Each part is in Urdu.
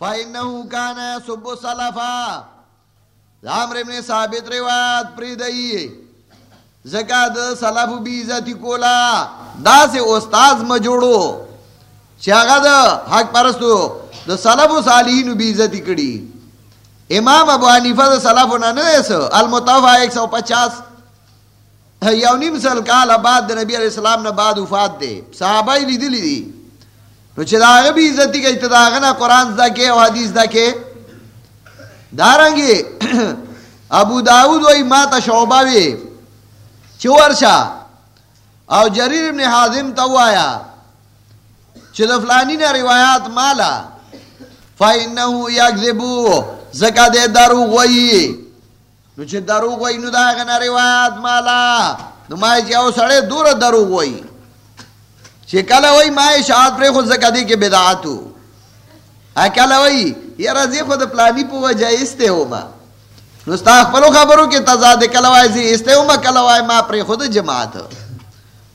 فَإِنَّهُ كَانَ يَسُبُّ السَّلَفَ عامر ابن ثابت روایت پری دئی زکا د سلف بی عزتی کولا. دا سے استاز مجوڑو. چاگا دا حق پرستو د سلف و صالحین بی عزتی کڑی. امام ابو حنیفہ د سلف نا نیس المتوفا ایک سو پچاس. یو نیم کال بعد د نبی علیہ السلام نے بعد وفات دے. صحابہ لی دلی دی. نو چې داغه بی عزتی کوي، ته داغه نه قران زکه او حدیث دکه دارنګي ابو داود وای ما ته شعبہ وی چورشا او جریر ابن حازم ته وایا چې د فلانی نه روایت مالا. فإنه یکذبو زکه دې دروغ وای نو چې دروغ وای نو داغه نه روایت مالا. نو ما چې او سړی دور دروغ وای چې کله وای ما اشاعت پر خود زکه دې کې بدعاتو ا کله وای؟ یاره زی خود پلانی په وجه استه وما نو ستا خپل خبرو کې تضاد کله وای زی استه وما کله وای ما پر خود جماعت.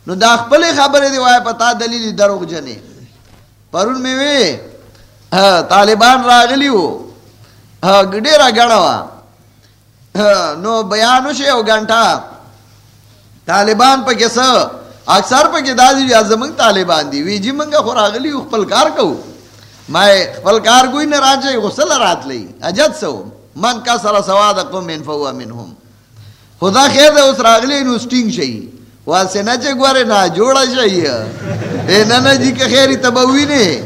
نو دا خپل خبره دی وای پتا دلیل دروغ جنې. پرون می وی طالبان راغلی وو. ګډه را غړوا نو بیانو شه او غنټا طالبان په کیسه اکثر په کې دادی یا زمنګ طالبان دی. وی جی منګه خو راغلی خپل کار کو ما خپل کار کوی، نه راځي غسل رات لې اجد سو من کا سره سواد قوم من فوا منهم. خدا خیر دې اوس راغلی، نو سټینګ شي واسه نه چې ګوره نه جوړا شي اے نه جی که خیری تبوی نه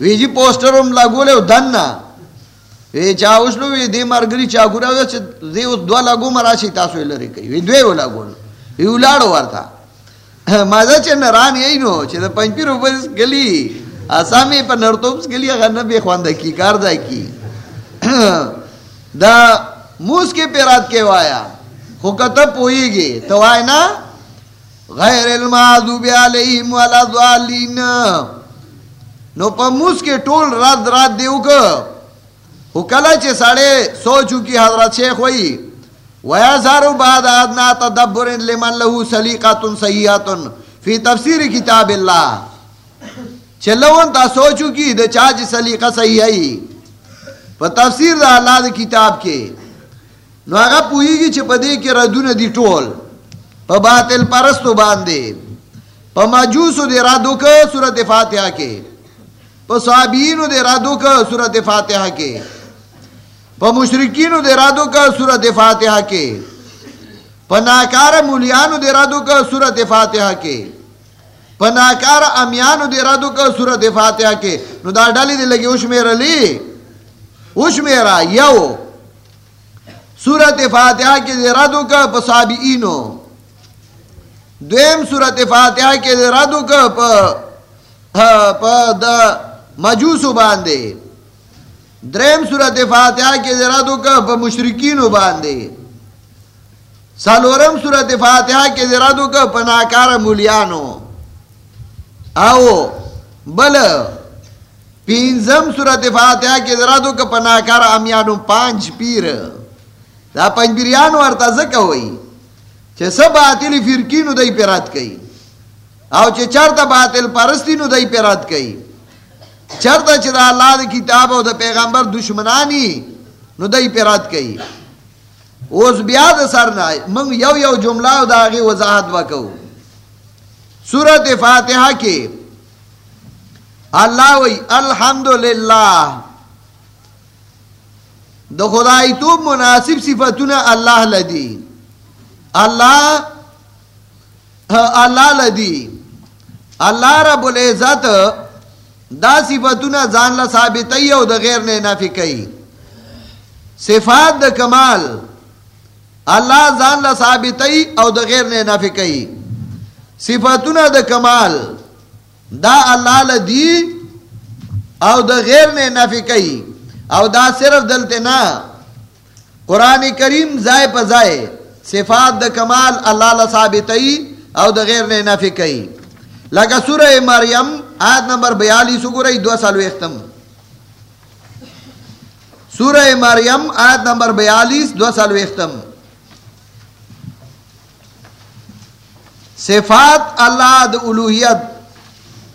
وی جی پوسټروم لاګول دنا وی چا اوسلو وی دې مرګري چا ګورا چې دې اوس دوا لاګو مراشي تاسو لري کوي وی دوی ولاګول وی ولاړو ورته مازه چې نران یې نو چې د پنځ پیرو بس گلی اسامي په نرتوبس گلی، هغه نه به خوانده کی، کار ځای کی. دا موس کې پیرات کې وایا. خو کته پويږي تو وای نه؟ غیر المعذوب علیهم ولا ضالین نو په موس کې ټول رات رات دیو کو هو کله چې ساړې سوچو کی حضرت شیخ وای ویازارو بعد ادنا تدبر لمن له سلیقات صحیحات فی تفسیر کتاب اللہ چلون تا سوچو کی د چاج سلیقہ صحیح ہے په تفسیر د الله د کتاب کې نو هغه پویږي چې په دې کې ردونه دي ټول په باطل پرستو باندې په ماجوسو د رادو کې سورته فاتحه کې په صحابینو د رادو کې سورته فاتحه کې په مشرکینو د رادو کا سورۃ فاتحه کې په ناکار مولیانو د رادو کا سورۃ فاتحه کې په ناکار امیانو د رادو کا سورۃ فاتحه کې نو دا ډلې دې لګي اوش مېر علی اوش میرا یو سورۃ فاتحه کې د رادو کا په صابئینو۔ دویم سورۃ فاتحه کې د رادو کا په په د مجوسو باندې درم سورت فاتحہ کے ذرادو کا پا مشرکینو باندے. سالورم سورت فاتحہ کے ذرادو کا پا ناکار مولیانو. آو، بل، پینزم سورت فاتحہ کے ذرادو کا پا ناکار امیانو پانچ پیر. دا پانچ پیریانو ارتازکا ہوئی چه سب باطل فرکینو دای پیرات کئی. او چه چار تا باطل پرستینو دای پیرات کئی. چرته چې د الله د کتاب او د پیغمبر دشمنانی، نو دای پیرات کوي اوس بیا د سر نه موږ یو یو جمله او داغه وضاحت وکاو سوره فاتحه کې الله وی الحمدلله د خدای تو مناسب صفاتونه الله لدی۔ الله الله لدی۔ الله رب العزت دا صفتونه ځان له ثابتای او د غیر نه نافی کوي. صفات د کمال الله ځان له ثابتای او د غیر نه نافی کوي. صفاتونه د کمال دا الله له دی او د غیر نه نافی کوي. او دا صرف دلته نه. قران کریم ځای په صفات د کمال الله له ثابتای او د غیر نه نافی کوي. لکه سوره مریم آیت نمبر بیالیس گرئی دو سالو اختم۔ سورہ مریم آیت نمبر بیالیس دو سالو اختم۔ صفات اللہ د الوحیت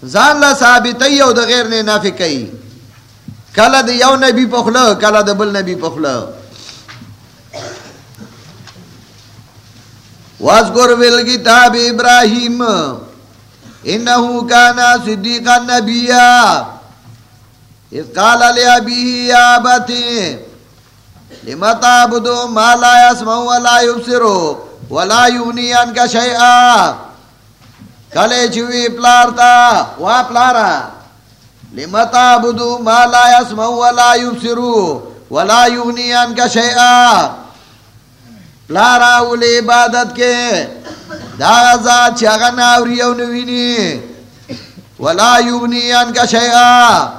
زان لا ثابتی او د غیر نے نافی کئی۔ کل د یو نبی پخلو کل د بل نبی پخلو۔ واذکر فی کتاب ابراہیم۔ انہو کانا صدیقا نبیا اذ قال لأبيه يا أبتي لما تعبدوا ما لا يسمع ولا يبصر ولا يغني عنك شيئا کلے چوی پلارتا وا پلارا لما تعبدوا ما لا يسمع ولا يبصر ولا يغني عنك شيئا پلارا ولې عبادت کې دا ذات چې هغه ناوري او نویني ولا يغني عنك شيئا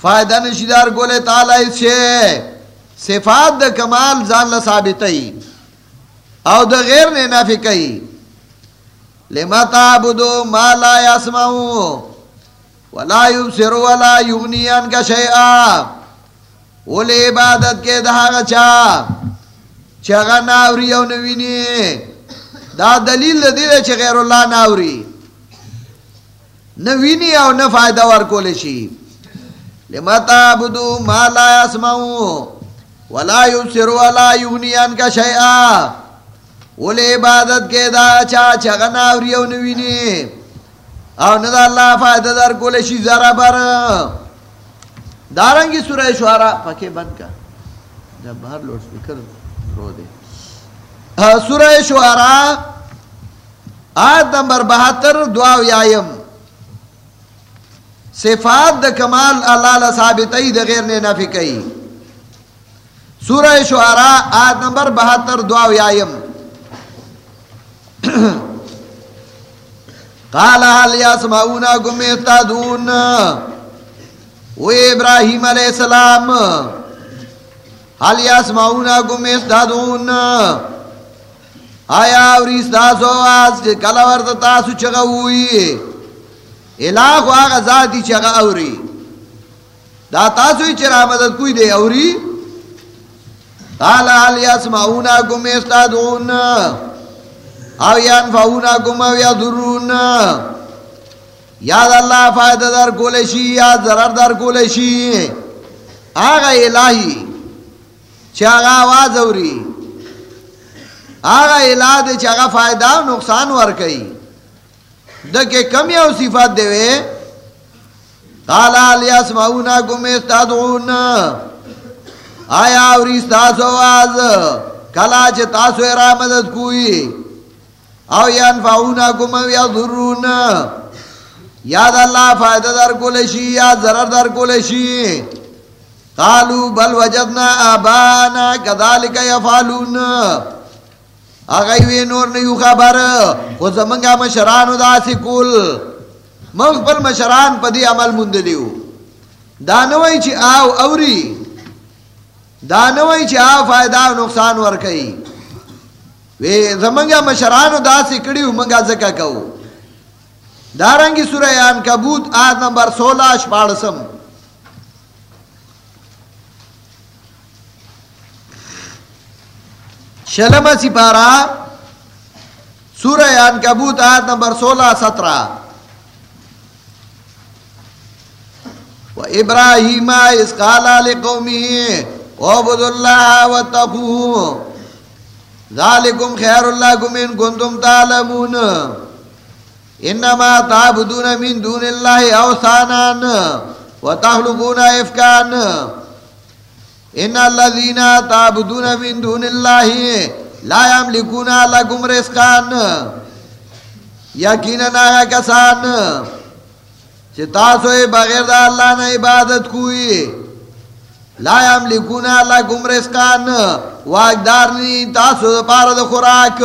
فائدہ نشیدار گولے تعالی سے صفات دا کمال زان لثابتی او دا غیر نے نافی کئی لما تعبدو ما لا یسمعو ولا یبصر ولا یغنی عنک شیئا۔ ولی عبادت کے دہا غچا چگا ناوری او نوینی دا دلیل دی دے چھ غیر اللہ ناوری نوینی او نفائدہ ورکولے شی لما تعبدو ما لا يسمعو ولا يبصر ولا يغني عنك شيئا ولې عبادت کې دا چا چغنا اوریو نویني او نه دا الله فائدہ در کول شي زرا بر دارنګي سورې شعرا پکې بند کا دا بهر لوډ سپیکر رو دے سورہ شعرا آیت نمبر بہتر، دعا یایم۔ صفات دا کمال اللہ لا ثابتی دا غیر نے نفی کئی۔ سورہ شعراء، آیت نمبر بہتر، دعا ویایم قال حال یاسمعونا گم افتادون و ابراہیم علیہ السلام حال یاسمعونا گم افتادون آیا اوری ستاسو آز کلاورد تاسو چگوئی الہ خو آغا ذاتی چگا اوری دا تاسوی چرا مدد کوئی دے اوری قال حال یسمعونا کم استادون او ینفعونا کم او یدرون یاد اللہ فائدہ در کولشی یاد ضرر در کولشی آغا الہی چاگا آواز اوری؟ آغا الہ دے چاگا فائدہ نقصان ورکی. دکے کم یا صفات دے وے؟ قالا لیا سمعونا کم استادعون آیا اوری ستاسو آز کلا چھ تاسو ارا مدد کوئی؟ او یا ینفعونا کم او یضرون یاد اللہ فائدہ در کولشی، یاد ضرر در کولشی. قالو بل وجدنا آبانا کذالک یفعلون آگئی وی نور نیو خبر خود زمنگا مشرانو دا سی کول. مغ پر مشران پا دی عمل مندلیو دانوئی چی آو اوری. دانوئی چی آو فائدہ و نقصان ورکی. وی زمنگا مشرانو دا سی کڑیو منگا زکا کہو دارنگی سورہ آن کبوت آیت نمبر سولہ شپاڑسم. شلم سپارہ، سورہ ان کبوت آیت نمبر سولہ، سترہ۔ و ابراہیم اس قالا لقومی عبد اللہ و تقو ذالکم خیر اللہ کم ان کنتم تعلمون۔ انما تعبدون من دون اللہ اوثانان و تخلقون افکان ان الذين تعبدون من دون الله لا يملكون لكم رزقا یقینا نہ کسان چې تاسو یې بغیر د الله نه عبادت کوی لا یملکون لکم رزقان. واقدار نی تاسو د پاره د خوراک.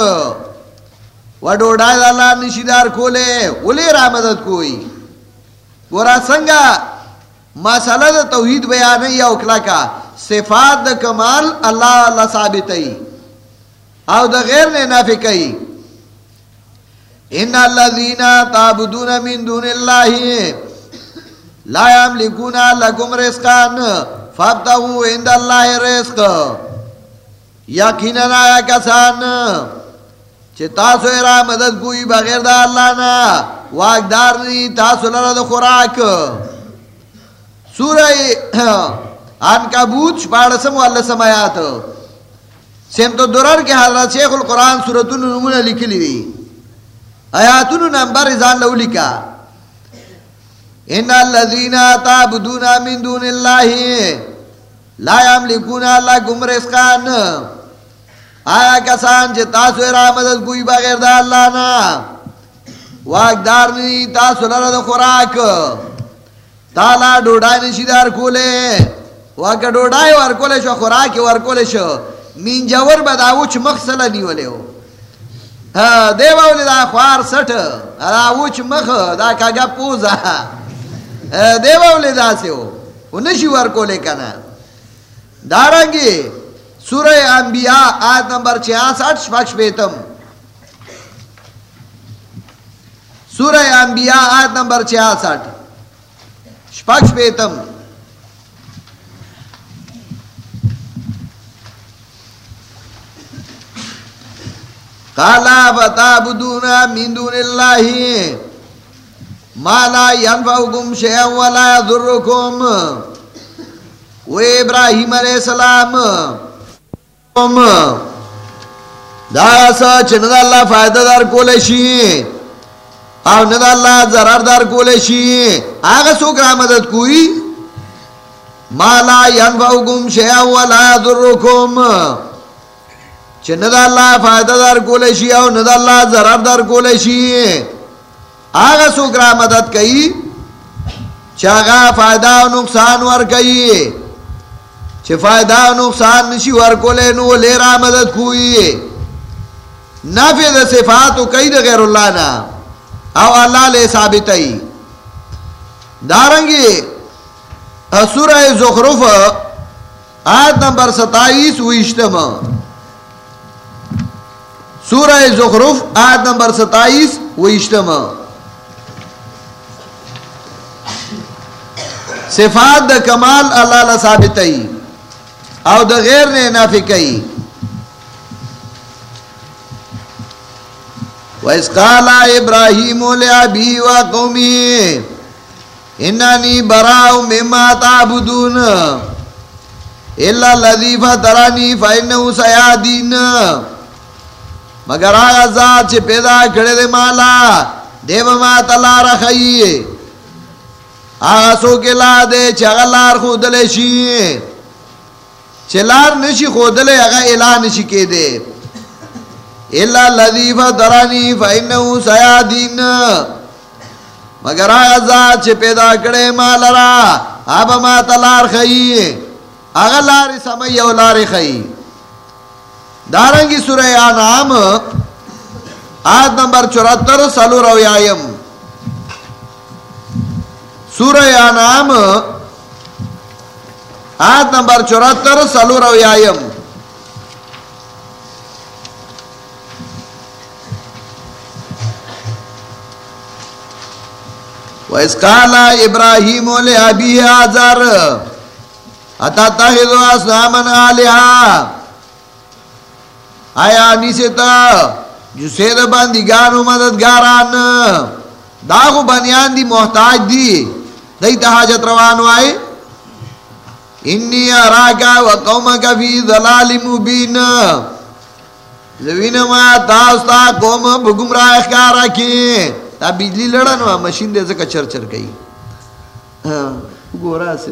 و ډوډۍ د الله نشیدار کوله ولې را مدد کوی ورا څنګه مسله د توحید بیان یو کلا کا. صفات دا کمال اللہ اللہ ثابت ای. او دا غیر نے نافی کئی ان الذین تعبدون من دون اللہ لا یملکون لکم رزقان فابتغوا عند اللہ رزق. یقینا آیا کسان چه تاسو ارا مدد کوئی بغیر دا اللہ نا واقدار نی تاسو لرد خوراک. سورہ آن کا بوت شپاڑسم والا سمایات سیم تو درر کے حضرت شیخ القرآن سورتون نمونہ لکھ لی دی. آیاتون نمبر ازان لو لکھا. ان الذين تعبدون من دون الله لا يملكون لكم رزقا آیا کسان چې تاسو را مدد کوي بغیر د الله نه واقدار نه تاسو لره د خوراک. تالا ډوډۍ نشي دار کوله واګه ډوډۍ شو، خوراک ورکول شو. مين جوور به دا وچ مخسله نیولې و ها دیو دا خوار سټ، دا وچ مخ، دا کاګه پوزا دیو ولې دا سه و نشي ورکول کنه دارنګي سورہ انبیاء، آیت نمبر 66 شپږ بیتم سورہ انبیاء، آیت نمبر 66 شپږ بیتم قالا فتعبدون من دون الله ما لا ينفعكم شيئا ولا يضركم و ابراہیم علیہ السلام. دا سا چند اللہ فائدہ دار کولے شی. او ند اللہ ضرر دار کولے شی. آگا سوک را مدد کوئی؟ ما لا ينفعكم شيئا ولا يضركم چند اللہ فائدہ دار کولے شی او ند اللہ ضرر دار کولے شی۔ آگا سوک را مدد کئی چاگا فائدہ و نقصان ور کئی۔ چھ فائدہ و نقصان نشی ور کولے نو لے را مدد کوئی۔ نافی دا صفاتو کئی دا غیر اللہ نا۔ او اللہ لے ثابتائی دارنگی، سورہ زخرف، آیت نمبر ستائیس ویشتم سورہ زخرف، آیت نمبر ستائیس ویشتم صفات دا کمال اللہ لا ثابت او دا غیر نے نافی کئی وَإِذْ قَالَ إِبْرَاهِيمُ لِأَبِيهِ وَقَوْمِهِ، إِنَّنِي بَرَاءٌ مِّمَّا تَعْبُدُونَ۔ إِلَّا الَّذِي فَطَرَنِي فَإِنَّهُ سَيَهْدِينِ۔ مگر آغا ذات چھ پیدا کھڑے دے مالا، دیو ما تلا رکھئیے آغا سو کے لا دے چھ لار خودلے شی۔ چھ لار نشی خودلے اگا الہ نشی کے دے۔ اللہ لذیف درانی فإنہو سیادین مگر آغا ذات چھ پیدا کڑے مال را، آبا ما تلار خئی آغا لار سمی او لار خئی دارنگی سورہ آنام آیت نمبر چورتر سلو رویائیم سورہ آنام آیت نمبر چورتر سلو رویائیم وَإِذْ قَالَ إِبْرَاهِيمُ لِأَبِيهِ آزَرَ أَتَتَّخِذُ أَصْنَامًا آلِهَا آیا نیسے تا جو سید بندگانو مددگاران، داغو بنیان دی محتاج دی دی تا حاجت روانو آئے انی اراکا و قومکا فی ظلال مبین۔ زوین ما تاستا قوم بگم بگمراہ اخکارا کی تا بجلی لڑن وا مشین دے زکا چر چر گئی گورا سے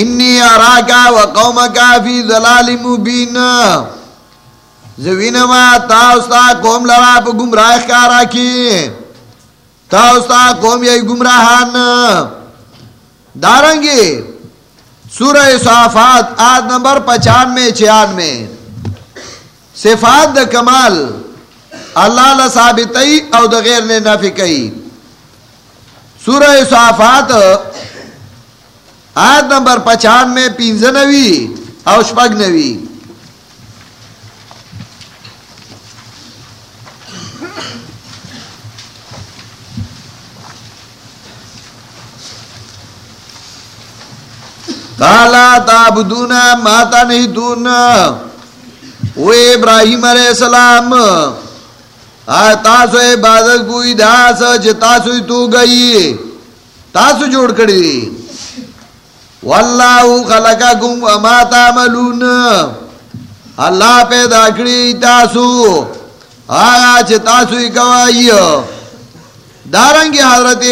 انی اراکا و قومکا فی ظلال مبین۔ زوین ما، تا استا قوم لرا پا گمراہ کارا کی تا استا قوم یہی گمراہان دارنگی سورہ صحافات آد نمبر پچان میں چھان میں صفات دا کمال اللہ لا ثابتی او دا غیر نے نفی کئی سورہ صحافات آیت نمبر پچان میں پینزنوی او شپگنوی کالا تابدون ماتا نہیں دون وہ ابراہیم علیہ السلام تاسو عبادت کوئی داس چ تاسو تو گئی۔ تاسو جوڑ کړی واللہ خلقکم وما تعملون۔ اللہ پیدا کری تاسو۔ آیا چھ تاسو کوائی دارنگی حضرت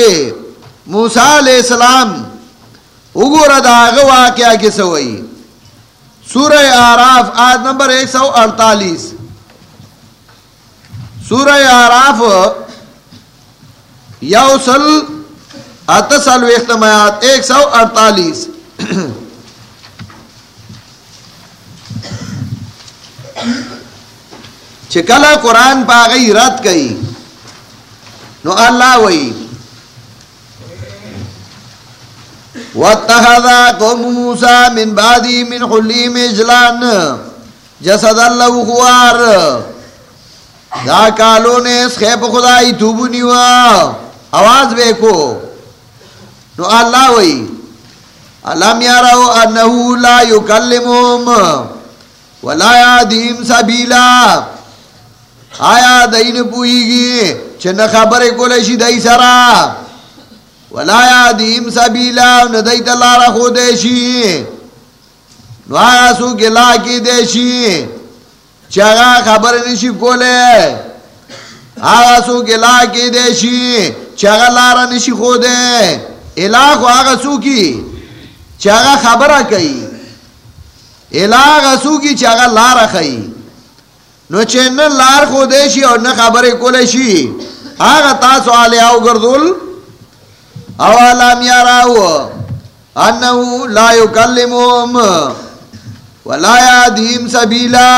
موسیٰ علیہ السلام اگور دا آغا کیا کسا ہوئی سورہ آراف آیت نمبر ایک سو اڑتالیس. سورہ آراف یوسل اتسل ویختمایات ایک سو اڑتالیس. چکلا قرآن پا گئی رد گئی نو اللہ وئی واتخذ قوم موسى من بعدي من حليم اجلان جسد اللہ خوار. دا کالو نے اس خیب خدای توبو نیوا. آواز بے کو نو اللہ وئی علم یارو انہو لا یکلمهم ولا یادیم سبیلا. آیا دین پوئی گی چن خبر کولشی دای سرا. ولا یادیم سبیلا ندای تلارا خودشی نو آیا سو گلا کی دیشی چگا خبر نشی کولے آیا سو گلا کی دیشی چگا لارا نشی خودے الہ خو آگا سو کی چاگا خبر کئی الاغ سو کی چاگا لار خئی نو چین لار خودے شی اور نہ خبر کولے شی آگا تاسو آلے آو گردول اوالام یاراو انہو لا یکلموم ولا یادیم سبیلا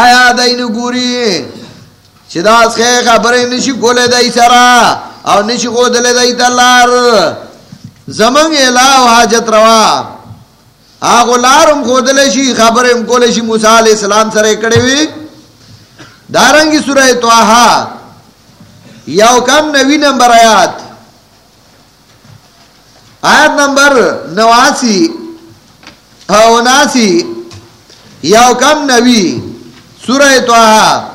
آیا دین گوری چداس خے خبر نشی کولے دائی سرا او نشی خودلے دائی تلار. زمنگ الہ و حاجت روا. آگو لارم خودلے شی خبرم کولے شی موسیٰ علیہ السلام سرے کڑے ہوئی دارنگی سورہ توہا یو کم نوی نمبر آیات. آیت نمبر نواسی اوناسی یو کم نوی سورہ توہا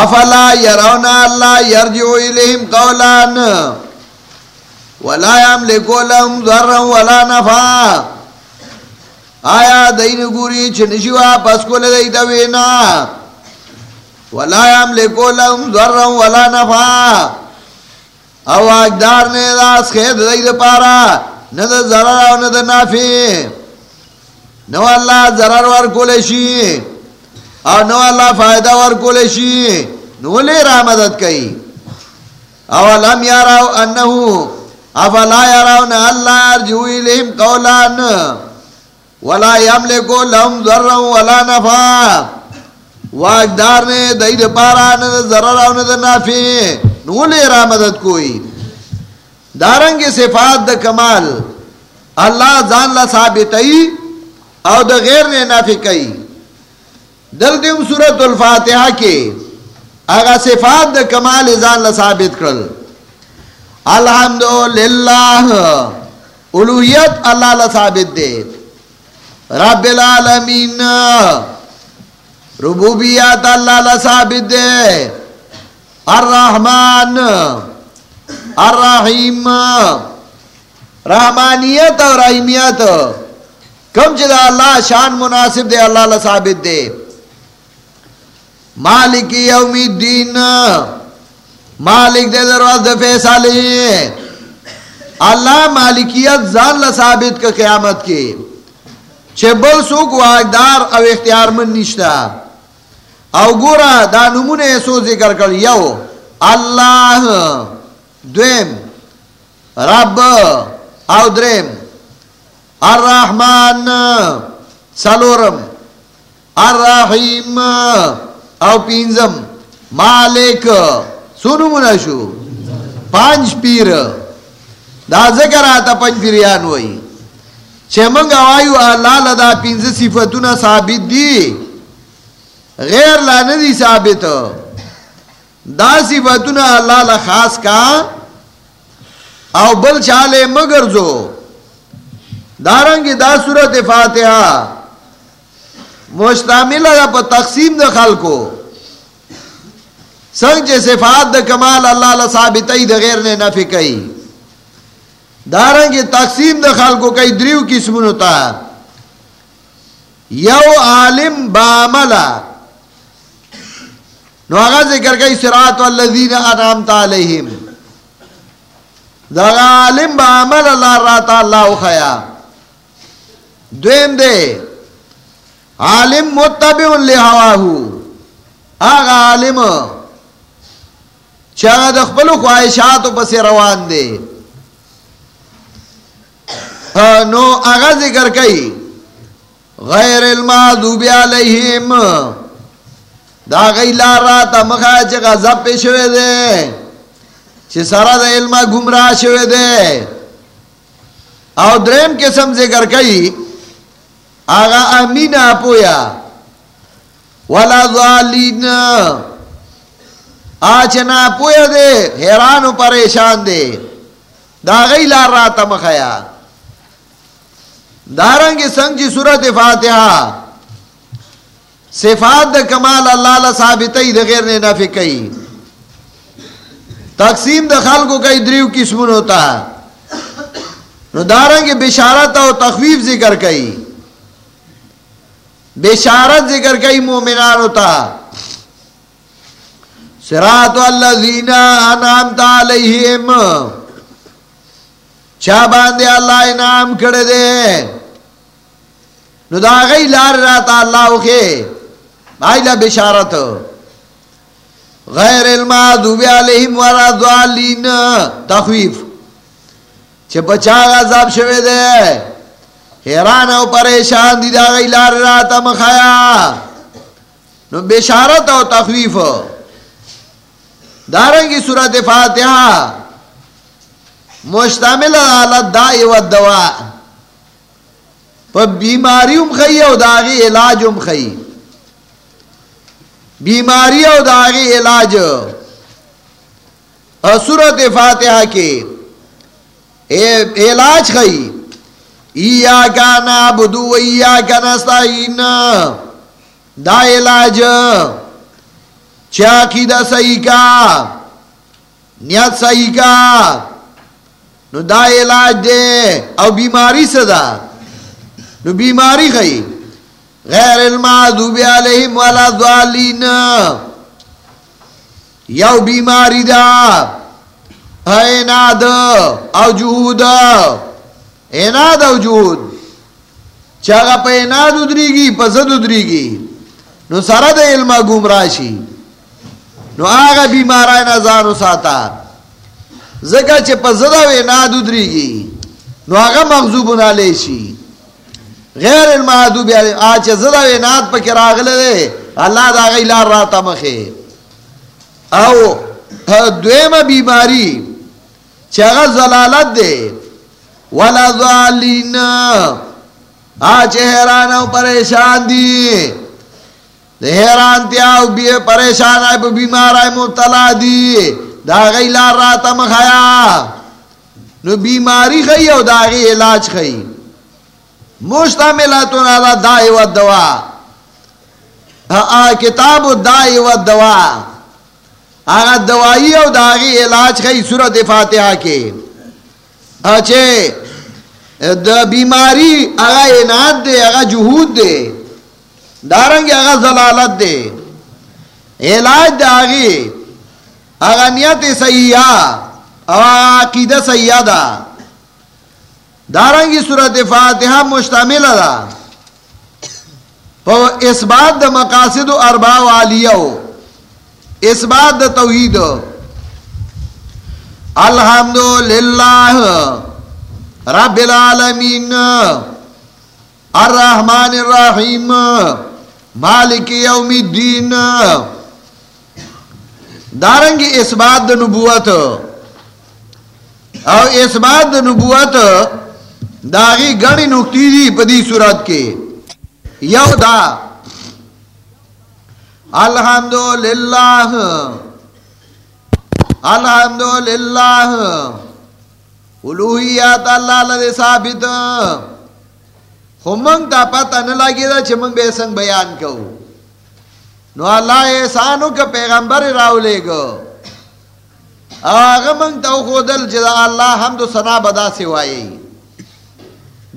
افلا یرونا اللہ یرجو الیہم قولان ولا یملکو لهم ذرا ولا نفع آیا دین گوری چنشوا پس کول دیتا وینا ولا یملکو لهم ذرا ولا نفع او اقدار نے داس خید دیتا پارا ند ضرر او ند نافع۔ نو اللہ ضرر ور کولشی او نو اللہ فائدہ ور کولے شی نو لے را مدد کئی۔ اولم یاراو انہو، افلا یاراو نا اللہ ارجوی لہم قولان۔ ولا یملکو لهم ذرا ولا نفع۔ واقدار نے دید پارا نا ضرر او نا نافع نو لے را مدد کوئی۔ دارنگ صفات دا کمال، اللہ زان لا ثابتی او دا غیر نے نافع کئی۔ دل دیم سورت الفاتحہ کے اگا صفات دا کمال جان ازان لثابت کرل۔ الحمدللہ الوحیت اللہ لثابت دے۔ رب العالمین ربوبیت اللہ لثابت دے۔ الرحمن، الرحیم۔ رحمانیت اور رحیمیت۔ کم چدا اللہ شان مناسب دے، اللہ لثابت دے۔ مالک یوم الدین۔ مالک دے دروازہ فیصلے۔ اللہ مالکیت زان لثابت کا قیامت کے۔ چھے بل سوک واقدار او اختیار من نشتا او گورا دا نمون ایسو ذکر کر یو اللہ دویم، رب او درم الرحمن سلورم الرحیم او پینزم مالک. سنو منشو پانچ پیر. دا ذکر آتا پنج پیریان ہوئی چھے منگ آوائیو اللہ لدا پینز صفتونا ثابت دی غیر لا ندی ثابت. دا صفتونا اللہ لخاص کا او بل چالے مگر زو دارنگی دا صورت فاتحہ مشتمل ہے پر تقسیم د خلکو سنگ چے صفات دا کمال اللہ اللہ دا غیر نے نفی کئی. دارنگی تقسیم دا خلقو کئی دریو کسمون ہوتا یو عالم باملا. نو آغا ذکر کئی سرات والذین انامتا علیہم دا عالم بامل اللہ راتا اللہ خیا دویم دے عالم متبع لہواہو آغا عالم چاہ دخبلو خواہشاتو پس روان دے نو آغا ذکر کئی غیر المعذوب علیہم دا غی لارا تا مخا چی غزب پی شوے دے، چی سارا دا علمہ گمراہ شوے دے۔ او درین قسم ذکر کئی، آغا امین اپویا ولا ظالین۔ آچ نا پویا دے حیران و پریشان دے۔ دا غی لارا تا مخیا دارنگی سنگ جی صورت فاتحہ۔ صفات دا کمال اللہ لا ثابتی دا غیر نے نفی کئی تقسیم دا خلقو کئی دریو کسمون ہوتا نو دارنگی بشارت و تخویف ذکر کئی بشارت ذکر کئی مومنان ہوتا سرات والذین انعامتا علیہم. چا باندے اللہ انعام کڑے دے نو دا غی لار راتا اللہ اوکے آئیلا بشارت غیر المعذوب علیہم ورا دوالین تخویف۔ چھ بچا غذاب شوے دے۔ حیران او پریشان دی دا غی لار راتا مخایا۔ نو بشارت او تخویف۔ دارنگی صورت فاتحہ۔ مشتمل علت دائی و دوا پا بیماری ام خی او داغی علاج ام خی۔ بیماری او داغی علاج. صورت فاتحہ کے علاج خی. ایاکا نابدو و ایاکا نستعین. دا علاج. چاکی دا صحیح کا؟ نیت صحیح کا؟ نو دا علاج دے. او بیماری سے دا نو بیماری خی. غیر المعذوب علیہم والا ضالین. یو بیماری دا ایناد او جہود. ایناد او جہود. چاگا پا ایناد ادری گی پا زد ادری گی نو سارا دا علمہ گوم راشی. نو آگا بیمارای نزانو ساتا. زکا چه پا زد او ایناد ادری گی نو آگا مغزوب نالیشی. غیر المعدوب یعنی آج زدہ وینات پا کراغلے دے، اللہ دا غی لار راتا مخے۔ او دویم بیماری چگہ زلالت دے۔ ولا ظالین۔ آج حیران او پریشان دی۔ حیران تیاو بی پریشان آئی پا بیمار آئی، مبتلا دی۔ دا غی لار راتا مخیا نو بیماری خی او دا غی علاج خی۔ مشتملاتون علی دائی و دوا. کتاب دائی و دوا. آغا دوائی او داغی علاج خی صورت فاتحہ کے. اچھے دا بیماری آغا اناد دے، آغا جہود دے. دارنگ آغا زلالت دے. علاج داغی آغا نیت سیاح آغا عقیدہ سیاح دا. دارنگی صورت فاتحہ مشتمل دا۔ پو اس بات دا مقاصد و اربا والیہ اس بات دا توحید۔ الحمد للہ رب العالمین۔ الرحمن الرحیم۔ مالک یوم الدین۔ دارنگی اس بات دا نبوت۔ او اس بات دا نبوت داغی گڑی نکتی دی پدی صورت کے۔ یو دا الحمد للہ الحمد الوحیات اللہ لدے ثابت۔ خمنگ تا پتہ نلگی دا چھ منگ بے سنگ بیان کو نو اللہ احسانو کا پیغمبر راو لے گو۔ آغا منگ تو خودل جدا اللہ حمد و سنا بدا سوائی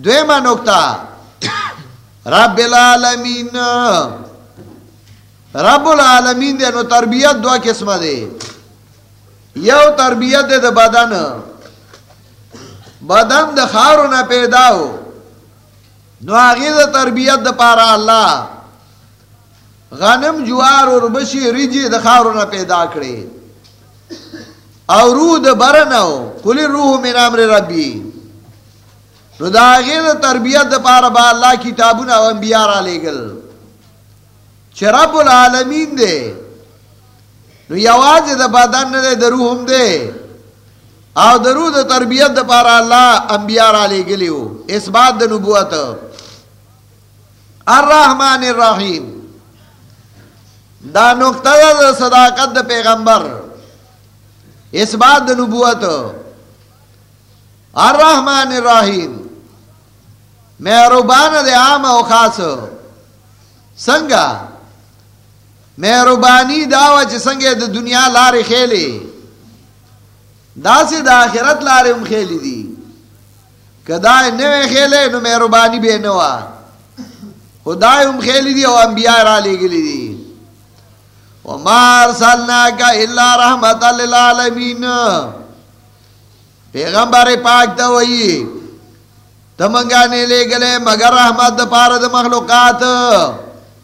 دویمہ نکتا رب العالمین رب العالمین دے نو تربیت دو قسم دے یو تربیت دے دے بدن بدن دے خارو نا پیدا ہو نو آغی دے تربیت دے پارا اللہ غنم جوار اور بشی ریجی دے خارو نا پیدا کرے او روح دے برنو کلی روح من امر ربی نو دا آغی دے تربیت دے پارا با اللہ کتابون او انبیاء را لے گل چه رب العالمین دے نو یواز دا بدن دے دا روحم دے او دا روح دا تربیت دا پارا اللہ انبیاء را لے گلیو اس بات دا نبوت. الرحمن الرحیم. دا نکتہ دا صداقت دا پیغمبر. اس بات دا نبوت. الرحمن الرحیم. محروبان دے عام او خاص سنگا مہربانی داوا چ سنگے د دنیا لارے کھیلے دا سے دا آخرت لارے ام کھیلی دی کدا نوے کھیلے نو مہربانی بے نوا خدا ام کھیلی دی او انبیاء را لے گلی دی وما ارسلناک الا رحمت للعالمین پیغمبر پاک تا وئی تمنگانے لے گلے، مگر رحمت دا پارد مخلوقات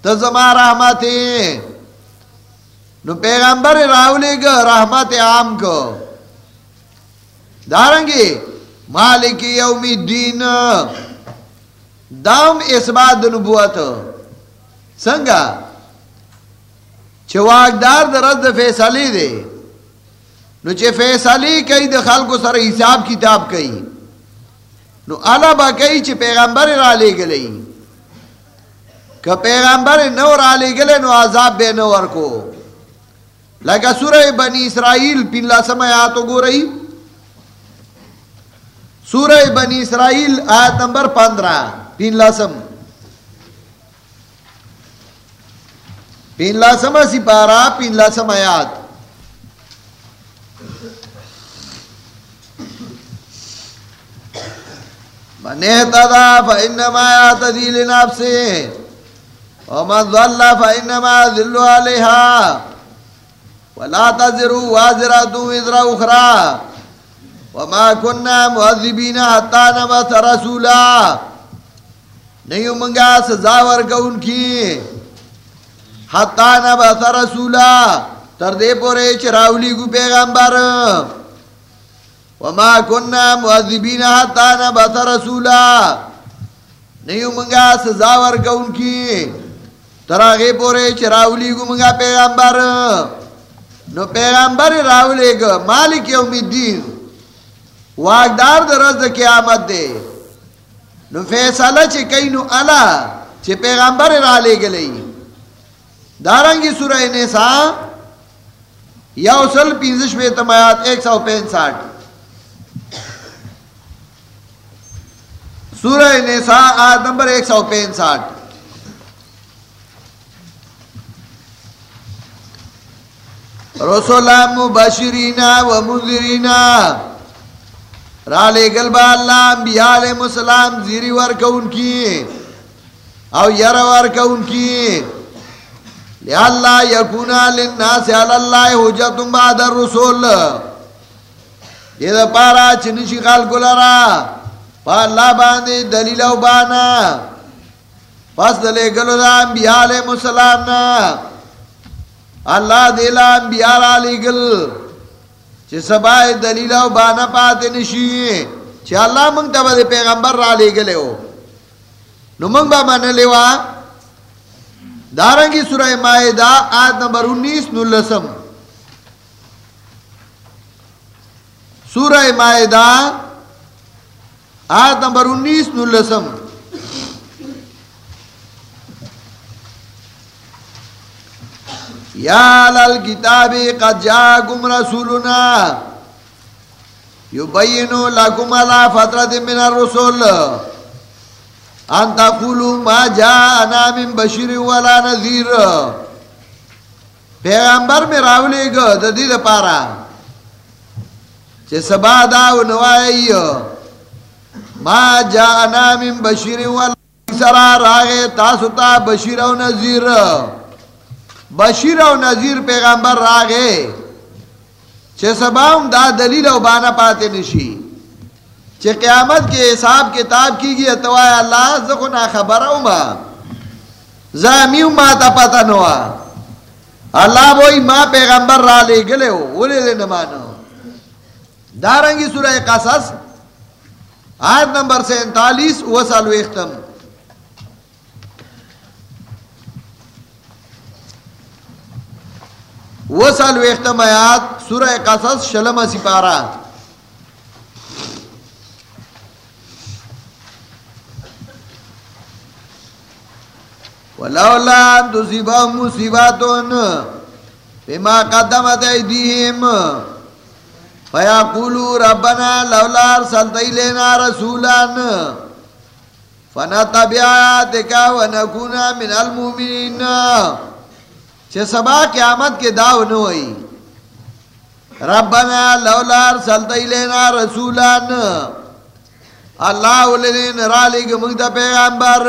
تزما رحمتیں نو پیغمبر راولے گا، رحمت عام کو۔ دارنگی، مالک یوم الدین۔ دام اس بات نبوت۔ سنگا چواکدار در رد فیصلی دے۔ نو چے فیصلی کئی دے خلقو سر حساب کتاب کئی۔ نو علا با کئی چے پیغمبر را لے گلئی کہ پیغمبر نو را لے گلے نو عذاب بے نو ورکو۔ لگا سورہ بنی اسرائیل پین لاسم آیاتو گو رہی سورہ بنی اسرائیل آیت نمبر پندرہ۔ پین لاسم۔ پین لاسم سی پارا، پین لاسم آیات۔ من احتدا فإنما يعتدي لنفسه، ومن ضل فإنما ذل عليها. ولا تزروا وازرة وزر أخرى. وما كنا مؤذبين حتى نبت رسولا. نہیں منگا سزاور کا ان کی حتی نبت رسولا تردے پورے چراولی کو پیغمبر. وما كنا مؤذبين حتى نبت رسولا۔ نہیں منگا سزاور کا ان کی تراغے پورے چراولی کو منگا پیغمبر۔ نو پیغمبر راولے گا، مالک یوم الدین۔ واقدار در رز قیامت دے۔ نو فیصلہ چی کئی نو علا چی پیغمبر را لے گلئی دارنگی سورہ نیسا یو سل پینزش میں تمایات ایک سو پین ساٹھ سورہ نیسا آیت نمبر ایک سو پین رسولا مبشرین و منذرین را لے گل با اللہ، انبیاء علیہ السلام، زیری ورکا ان کی، او یر ورکا ان کی۔ لہاللہ یکونا لنناس علاللہ حجتم بعد الرسول۔ یہ دا پارا چنشی خلقو لرا۔ پا اللہ باندے دلیل او بانا. پس دلے گلو دا انبیاء علیہ السلام نا. اللہ دیلا انبیاء را لگل چھ سبای دلیل و بانا پاتے نشی. چھ اللہ منگ تبا دے پیغمبر را لگلے ہو. نو منگ با من لیوا دارنگی سورہ مائدہ آیت نمبر انیس نلسم سورہ مائدہ آیت نمبر انیس نلسم یا لال کتاب قد جاکم رسولنا یبینو لکم علا فترت من الرسول ان تقولو ما جاءنا من بشیر ولا نذیر۔ پیغمبر میں راولی گو ددید پارا چه سبا داو نوائی ما جانا من بشیر والا سرا راغے، تاسو تا بشیر و نظیر بشیر و نظیر پیغمبر راغے. چه سبا دا دلیل و بانا پاتے نشی چه قیامت کے حساب کتاب کی گئی اتوائی اللہ زخو نا خبر ہوں ما زامیو ما تا پتا نوا اللہ وہی ماں پیغمبر را لے گلے ہو بولے لے نمانو دارنگی سورہ قصص آیت نمبر سینتالیس وہ سال ویختم. وہ سال ویختم آیات، سورہ قصص شلم سپارہ. ولولا ان تصيبهم مصيبات بما قدمت ايديهم فيقولوا ربنا لولا ارسلت الينا رسولا فنتبع آياتك ونكون من المؤمنين چه سبا قیامت کے داو نو ہوئی. ربنا لولا ارسلت الينا رسولا اللہ ولدین را لگ مگدہ پیغمبر.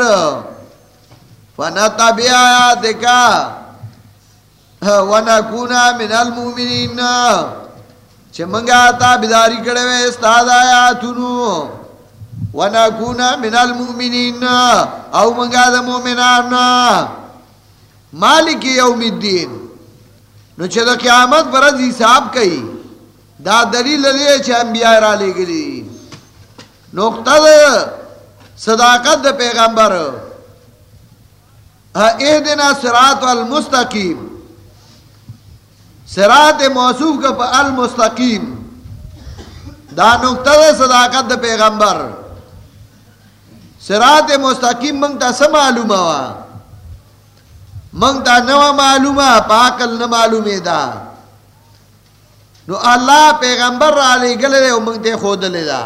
فنتبع آیاتك ونكون من المؤمنين چه منگا تا بداری کڑے وے استاد آیاتونو ونكون من المؤمنين او منگا دا مومنان مالک یوم الدین۔ نو چه دا قیامت برز حساب کئی۔ دا دلیل لیے چه انبیاء را لے گلی۔ نقطہ دا صداقت دا پیغمبر۔ اہدنا سرات المستقیم۔ سرات موصوف کا پا المستقیم. دا نکتہ دا صداقت دا پیغمبر. سرات مستقیم منگتا سا معلوم ہوا منگتا نو معلوم پاکل نہ معلوم دا. نو اللہ پیغمبر را لے گلے دے منگتے خود لے دا.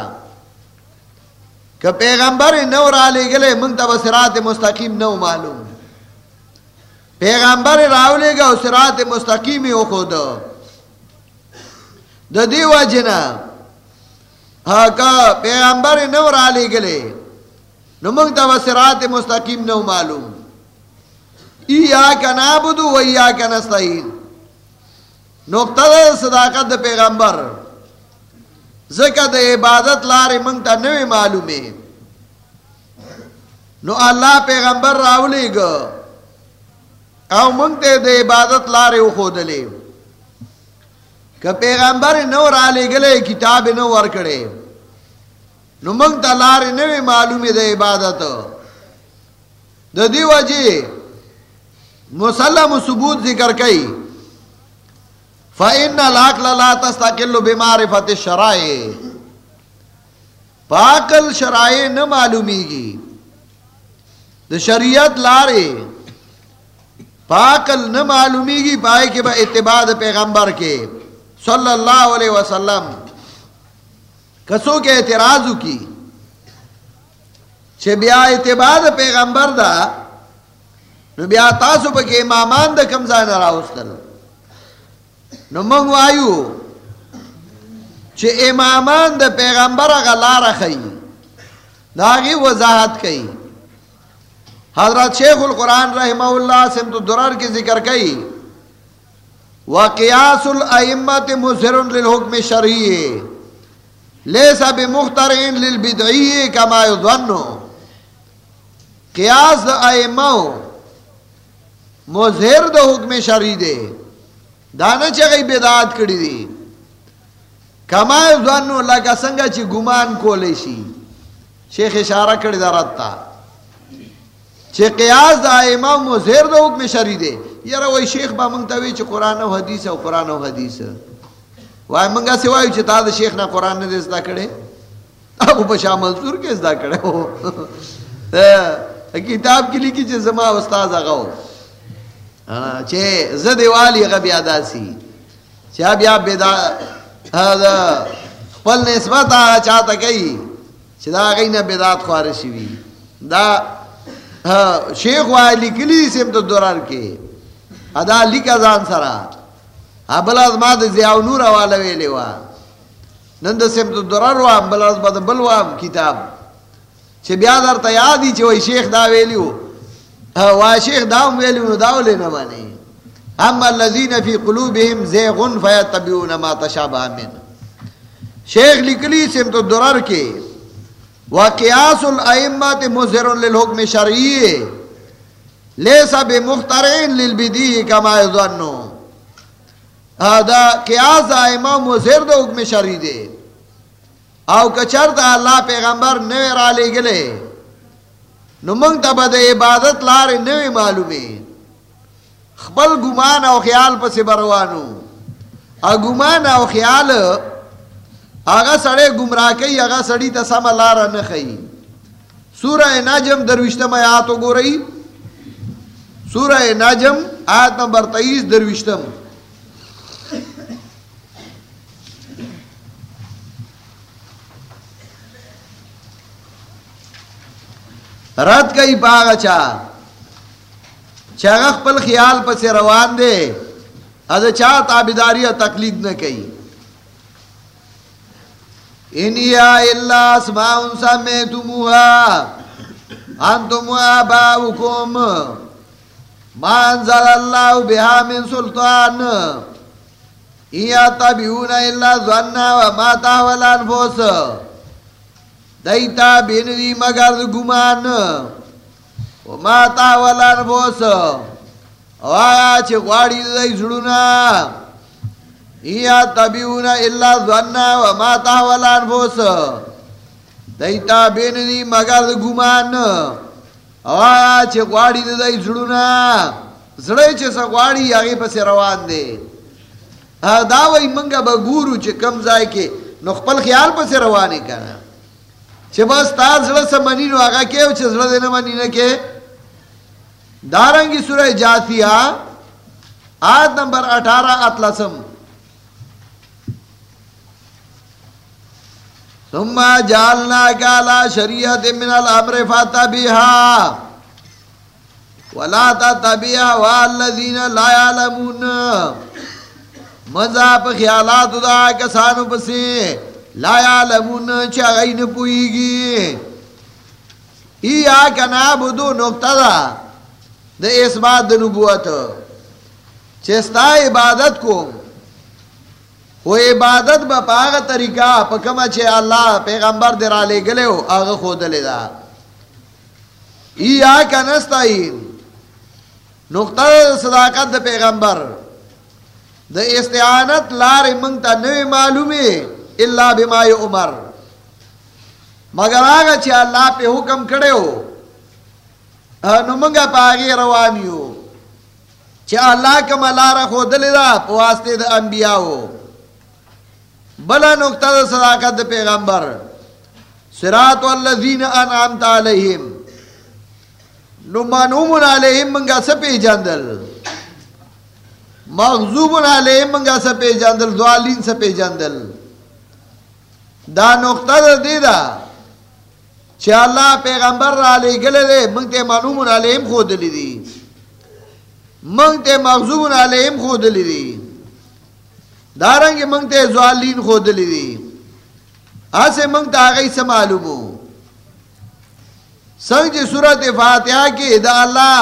کہ پیغمبر نو را لے گلے منگتا بسرات مستقیم نو معلوم. پیغمبر راولے گا سرات مستقیم ہو خود دا دیو جنا کا پیغمبر نو را لے گلے نو تا سرات مستقیم نو معلوم. ای آکا نابدو و ای آکا نستعین. نقطہ دا صداقت دا پیغمبر. ذکر دا عبادت لار منگ تا نوی معلومے نو اللہ پیغمبر راولے گا او منگتے دے عبادت لارے او خود لے کہ پیغمبر نو را لے گلے کتاب نو ورکڑے نو منگتا لارے نوی معلومی دے عبادت. دا دی وجہ مسلم ثبوت ذکر کئی فَإِنَّ الْعَقْلَ لَا تَسْتَقِلُّ بِمَعْرِفَةِ الشَّرَائِ پاکل شرائع نہ معلومی گی دا شریعت لارے پاکل نہ معلومی گی پائے کہ با اتباع پیغمبر کے صلی اللہ علیہ وسلم کسو کے اعتراض کی چھے بیا اتباع پیغمبر دا نو بیا تاسو پا امامان دا کمزان راوستل نو منگو آئیو چھے امامان دا پیغمبر اگا لارا خی دا آگی وضاحت کئی حضرت شیخ القرآن رحمہ اللہ سمت الدرار کی ذکر کئی وقیاس الائمت مصر للحکم شرعی لیسا بمخترین للبدعی کما یظنو قیاس دا ائمہ مظہر دا حکم شرعی دے، دانا چگئی بدعات کری دی۔ کما یظنو لگا سنگا چی گمان کولے شی، شیخ اشارہ کری دا رتا چې قیاس د ائمه مزهر د حکم شری دی یاره وای شیخ با مونږ ته وی چې قران او حدیث او قران او حدیث. وای مونږه سی وای چې تا د شیخ نه قران نه زده کړي ابو بشا منصور کې زده کړي کتاب کې لیکي چې زما استاد هغه ہاں، چې زده والی هغه بیا داسي چې بیا بدا هذا ہاں، خپل نسبت هغه چاته کوي چې دا غینه بدعت خواره شي دا شیخ والی کلی سیم تو دورار کے ادا لیکا زان سرا ابل از ما د زیاو نور والا ویلی وا نن د سم تو درر وا بل از بد بل وا کتاب. چې بیا در ته یادی چې وای شیخ دا ویلیو وا شیخ دا ویلیو دا ولې نه مانی اما الذين في قلوبهم زيغ فيتبعون ما تشابه منه شیخ لکلی سم تو درر کے وقیاس الائمات مظہر للحکم شرعی لیسا بمخترین للبدی کما یظنو۔ دا قیاس ائمہ مظہر دا حکم شرعی دے۔ او کچر دا اللہ پیغمبر نوے را لے گلے۔ نو منگ تا با دا عبادت لار نوے معلومی خبل گمان او خیال پس بروانو۔ او گمان او خیال آگا سڑے گمراہ کئی آگا سڑی تا سم لارا نخی. سورہ ناجم دروشتم آیاتو گو رہی سورہ ناجم آیت نمبر تئیس دروشتم رد کئی پاگا چا؟ چاگا خپل خیال پس روان دے؟ از چا تابداری تقلید نہ کئی؟ انیا الا اسماء سمیتموها انتم آباؤکم ما انزل اللہ بها من سلطان ایا تبیون الا ظننا وما تاول انفوس دیتا بین دی مگر گمان وما تاول انفوس وایا چه غواړي دی زړونه یا تبیون الا ظننا و ما تحول انفوس دیتا بین دی مگر گمان. آیا چه گواڑی دی دی زڑونا زڑی چه سا گواڑی آگی پس روان دی. داوی منگا با گورو چه کم زائی که نخپل خیال پس روانی کنا چه بس تا زڑا سا منی نو آگا که چه زڑا دینا منی نکے دارنگی سورہ جاتیہ آیت نمبر اٹھارہ، اطلسم. ثم جعلنا كالا شريعة من الأمر فاتبها ولا تتبها والذين لا يعلمون. مذہب خیالات دا کسانو پسی لا يعلمون چا غین پوئیگی ای آکا نابدو نکتا دا دا اس بات دا نبوت. چستا عبادت کو وہ عبادت با پاغ طریقہ پکم چھے اللہ پیغمبر در آلے گلے ہو آغا خود لے دا ای آکا نستائین نقطہ صداقت دا پیغمبر. دا استعانت لار منگتا نوی معلومی اللہ بما عمر مگر آگا چھے اللہ پہ حکم کڑے ہو نو منگا پاگی روانیو چھے اللہ کم لار خود لے دا پواسطے دا انبیاء ہو بلا نقطہ دا صداقت دا پیغمبر. سرات والذین انعامت علیہم. نو علیہم منگا سپی جاندل مغزوبن علیہم منگا سپی جاندل دوالین سپی جاندل دا نقطہ دا دی دا چھ اللہ پیغمبر را لے گلے دے، منگ تے منومن علیہم خود لی دی. منگ تے مغزوبن علیہم خود لی دی. دارنگی منگتے زوالین خود لی دی. آسے منگتا آگئی سے معلومو. سنگ جی صورت فاتحہ کی دا اللہ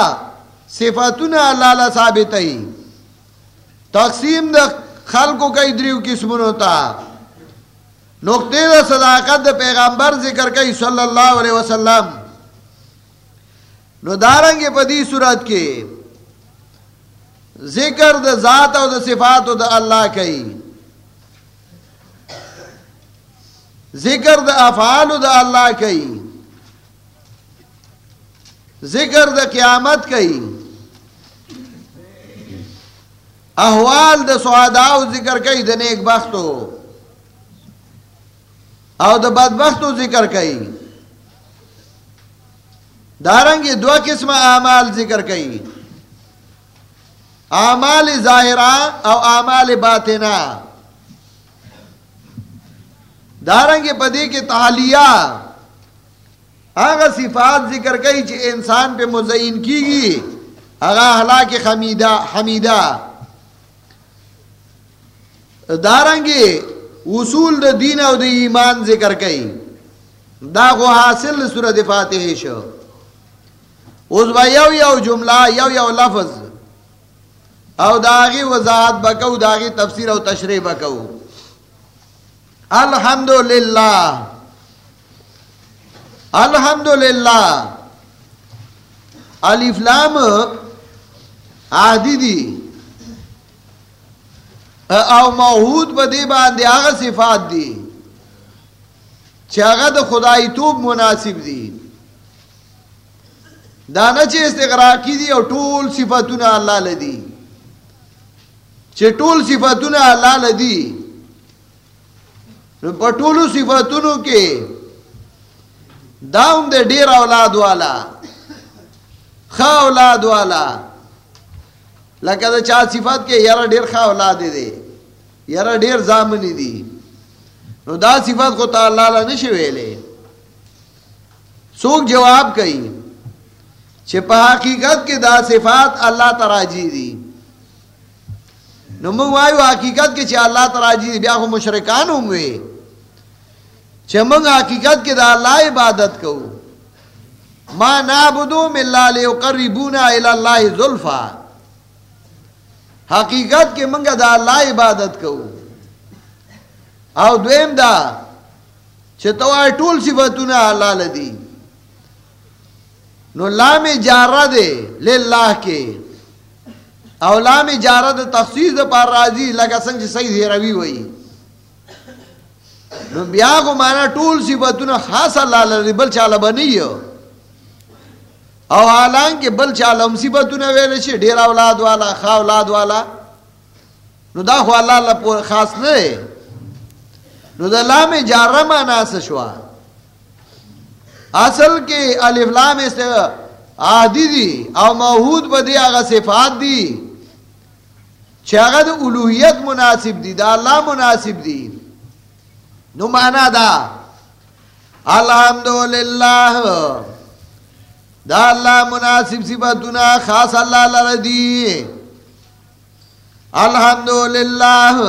صفتون اللہ اللہ ثابت ہے تقسیم دا خلقو کئی دریو قسمون ہوتا نقطے دا صداقت دا پیغمبر ذکر کئی صلی اللہ علیہ وسلم. نو دارنگی پا دی صورت کی ذکر دا ذات او دا صفات دا اللہ کئی۔ ذکر دا افعال دا اللہ کئی۔ ذکر دا قیامت کئی۔ احوال دا سعداء ذکر کئی دا نیک بختو۔ او دا بدبختو ذکر کئی۔ دارنگی دو قسم اعمال ذکر کئی۔ اعمال ظاہرہ او اعمال باطنہ۔ دارنگے پدی کے تحلیہ۔ آگا صفات ذکر کئی چھ انسان پہ مزین کی گی اغا ہلاک حمیدہ حمیدہ۔ دارنگی اصول دا دین او دا ایمان ذکر کئی۔ دا خو حاصل سورت فاتح شو۔ اس با یو یو جملہ، یو یو لفظ۔ او داغی وضاحت بکو داغی تفسیر او تشریح بکو الحمدللہ. الحمدللہ. الف لام عادی دی. او موحود با دی باندی آغا صفات دی چه آغا دا خدای توب مناسب دی دانا چه استقراقی دی او طول صفتون اللہ لدی. چه طول صفتون اللہ لدی پا طولو صفتونو کے داؤن دے دیر اولاد والا خا اولاد والا. لکه دا چا صفات کې یاره ډیر ښه اولاد دی، یاره ډیر ځامنی دي. نو دا صفات کو تعالی لا نشي ویلې. څوک جواب کوي چې په حقیقت کې دا صفات الله تراجی دي. نو موږ وایو حقیقت کې چې الله تراجی دي بیا خو مشرکان هم وي. چې موږ حقیقت کې دا الله عبادت کوو. ما نعبدو من الله ليقربونا الى الله زلفا. حقیقت کے منگا دا اللہ عبادت کو او دویم دا چھتوائی ٹول صفتونا اللہ لدی نو لام جارہ دے للہ کے او لام جارہ دے تخصیص دا پار راضی لگا سنگ صحیح دے روی ہوئی نو بیا کو مانا ٹول صفتونا خاص اللہ لدی بل چالا بنی ہو او حالانکہ بل چالا مصیبتونه ویل شي ډیر اولاد والا، خا اولاد والا۔ نو دا خو الله الله خاص نه نو دا لام جاره معنا څه شو اصل کې الف لام است عادی دي او موحود به دي هغه صفات دي چې هغه د مناسب دي دا الله مناسب دي نو معنا دا، الحمدللہ، دا اللہ مناسب صفتنا خاص اللہ لردی الحمدللہ،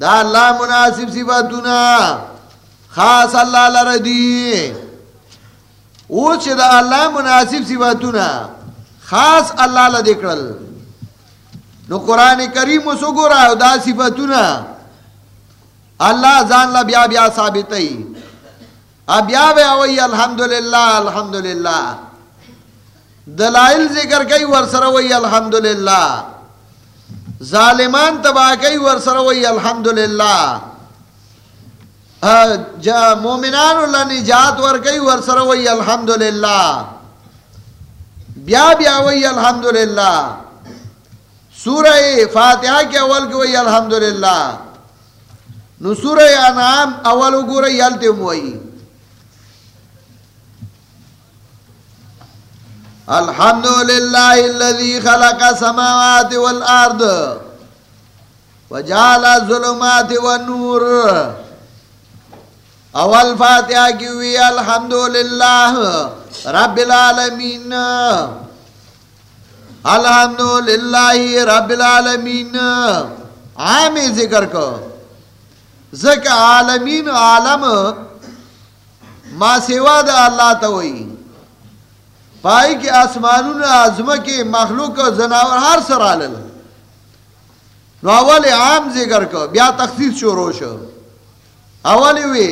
دا اللہ مناسب صفتنا خاص اللہ لردی اوچ دا اللہ مناسب صفتنا خاص اللہ لدکڑل نو قرآن کریم سو گو رہا دا صفتنا اللہ زان لبیا بیا بیا ثابتی اب یا بے اوئی الحمدللہ الحمدللہ. دلائل ذکر کئی ورسر وئی الحمدللہ. ظالمان تباہ کئی ورسر وئی الحمدللہ. جا مومنان اللہ نجات ور کئی ورسر وئی الحمدللہ. بیا بیا وئی الحمدللہ. سورہ فاتحہ کے اول کے وئی الحمدللہ۔ نو سورہ انعام اول گو رہی یلتم وئی الحمد للہ الذي خلق السماوات والارض وجعل الظلمات والنور۔ اول فاتحہ کی ہوئی الحمد للہ رب العالمین۔ الحمد للہ رب العالمین عام ذکر کو ذکر عالمین عالم ما سوا دا اللہ توئی پائی کے آسمانون آزمہ کے مخلوق زناور ہر سر آلل نو اول عام ذکر کو بیا تخصیص شروع شو اول وی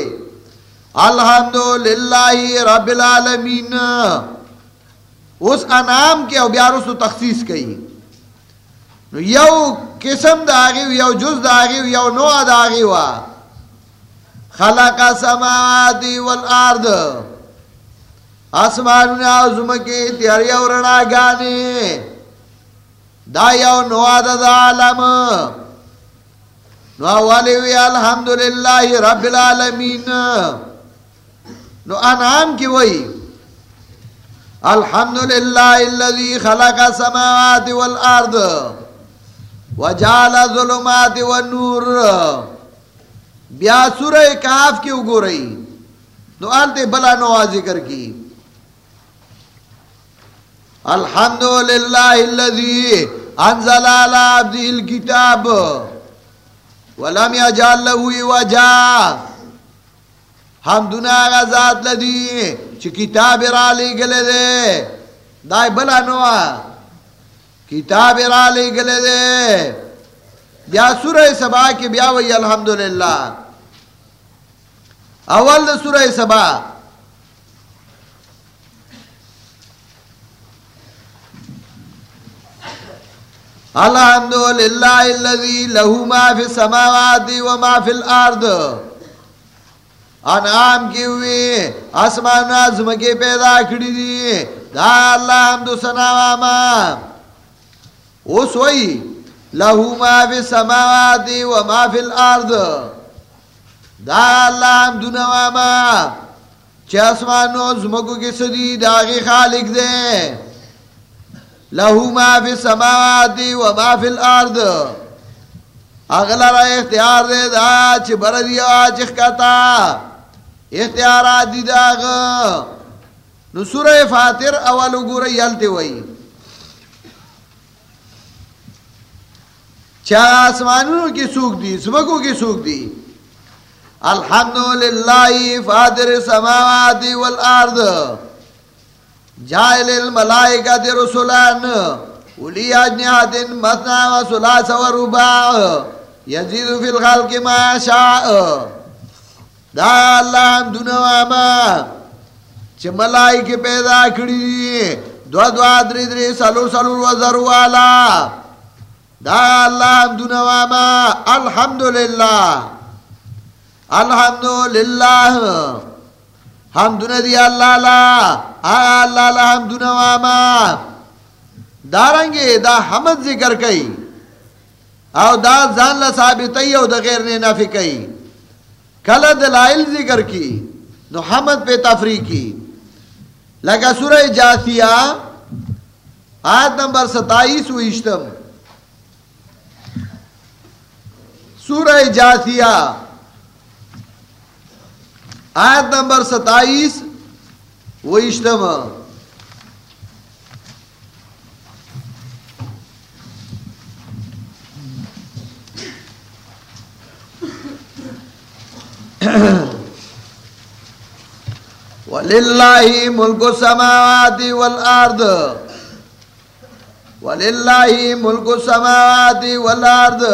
الحمدللہ رب العالمین اس انعام کے او بیا رسو تخصیص کئی۔ نو یو قسم دا آگیو یو جز دا آگیو یو نوع دا آگیو خلق سماواتی والارد آسمان آزم کے تیاری اور رنا گانے۔ دا یو نواد دا عالم۔ نو والی وی الحمدللہ رب العالمین۔ نو انعام کی وئی۔ الحمدللہ اللذی خلق سماوات والارض وجعل ظلمات والنور. بیا سورہ کاف کی اگو رہی؟ نو آلتے بلا نو ذکر کی. الحمد للہ الذي انزل على عبده الكتاب ولم يجعل له وجا حمدنا غزات لدی، چی کتاب را لی گلے دے۔ دائی بلا نوا۔ کتاب را لی گلے دے۔ بیا سورہ سبا کی بیا وی الحمدللہ۔ اول دا سورہ سبا۔ الحمد للہ الذي له ما في السماوات وما في الارض۔ انعام کی ہوئی آسمان نازم کے پیدا کھڑی دی. دا اللہ حمد و سنا واما اس وئی، لہو ما فی السماوات وما فی الارض. دا اللہ حمد و نواما چھ آسمان نازم کے صدی داغی خالق دیں لہو ما فی السماوات و ما فی الارض. اغلا را اختیار دے دا چھ بردی آج اخکتا اختیارات دی داغ نو سورہ فاتر اولو گورا یلتے وئی. چاہ آسمانوں کی سوک دی سمکوں کی سوک دی. الحمدللہ فاتر سماوات والارض. جائل الملائکہ رسولان. اولی اجنیات مثنا و سلاس و رباع. یزید فی الخلق ما شاء. دا اللہ ہم دونو آما چھ ملائک پیدا کری، دو دو دری دری سلو سلو وزر والا دا اللہ ہم دونو آما، الحمدللہ۔ الحمدللہ۔ ہم دن دی اللہ لا اللہ لا ہم دن واما دارنگے دا حمد ذکر کئی، او دا زان لا ثابتی او دا غیر نے نفی کئی۔ کل دلائل ذکر کی، نو حمد پہ تفریح کی۔ لگا سورہ جاثیہ، آیت نمبر ستائیس و اشتم سورہ جاثیہ، آیت نمبر ستائیس وہ اشتم وللہ ملک السماوات والارض. وللہ ملک السماوات والارض.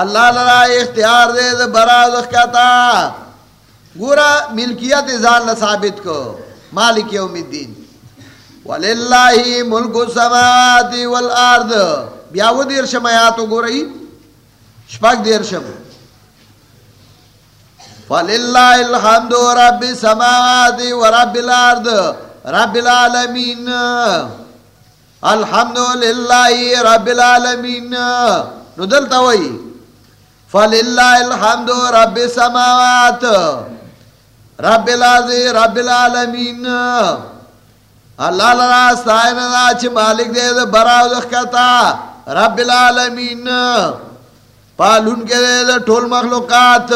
اللہ لرا اختیار دے برا دخکتا گورا ملکیت زان ثابت کو. مالک یوم الدین. وللہ ملک السماوات والارض. بیا و دیر شم آیاتو گو رہی؟ شپک دیر شم فللہ الحمد رب السماوات و رب الارض، رب العالمین۔ الحمد للہ رب العالمین۔ نو دلتا وئی فللہ الحمد رب السماوات، رب العزی رب العالمین۔ اللہ لرا استائن دا چھ مالک دے دے براو دخکتا رب العالمین۔ پالون کے دے دے ٹھول مخلوقات۔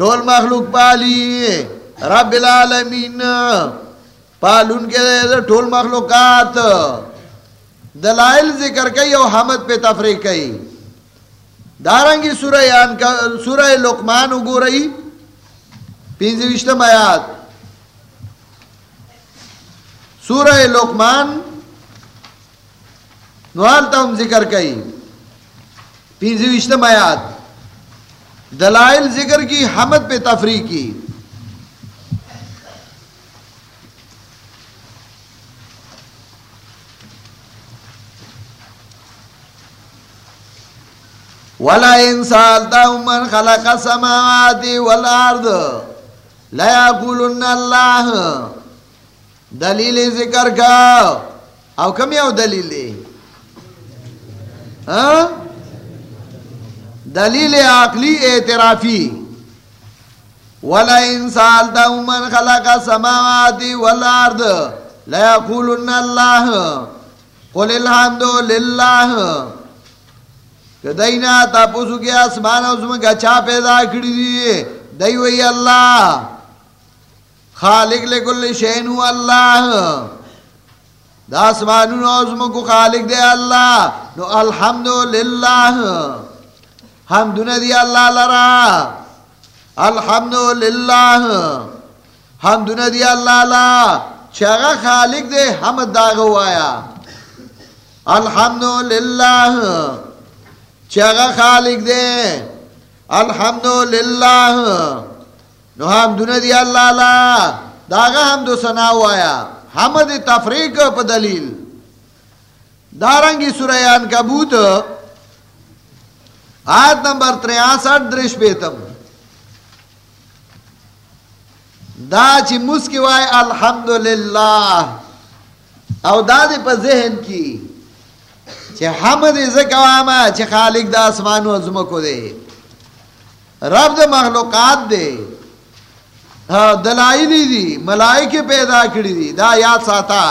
ٹھول مخلوق پالی رب العالمین۔ پالون کے دے مخلوقات۔ دلائل ذکر کئی او حمد پہ تفریح کئی۔ دارنگی سورہ, سورہ لقمان اگو رہی پینزوشتم آیات۔ سورہ لقمان نوالتا ہم ذکر کئی پینزوشتم آیات۔ دلائل ذکر کی، حمد پہ تفریح کی۔ ولا انسان تا من خلق السماوات والارض لا يقولن الله۔ دلیل ذکر کا۔ او کم یو دلیل ہاں؟ دلیل عقلی اعترافی. ولا انسان تا من خلق السماوات والارض لا يقولن الله. قل الحمد لله. کہ دینا تا پوسو کے آسمان اس میں گچا پیدا کری دی. دی وی اللہ. خالق لکل شینو اللہ. دا اسمانون عظم کو خالق دے اللہ. نو الحمدللہ حمدن دی اللہ لرا۔ الحمدللہ۔ حمدن دی اللہ لرا چگہ خالق دے حمد داغو آیا۔ الحمدللہ۔ چگہ خالق دے۔ الحمدللہ۔ نو حمدن دی اللہ لرا داغا حمد و سناو آیا۔ حمد تفریق پا دلیل۔ دارنگی سوریان کبوت آیت نمبر تریاسٹھ درش پیتم دا چی مسکی وائی الحمدللہ۔ او دا دی پا ذہن کی چی حمد زکواما چی خالق دا اسمانو ازمکو دے۔ رب دا مخلوقات دے۔ ہاں، دلائلی دی ملائک پیدا کری دی، دا یاد ساتا۔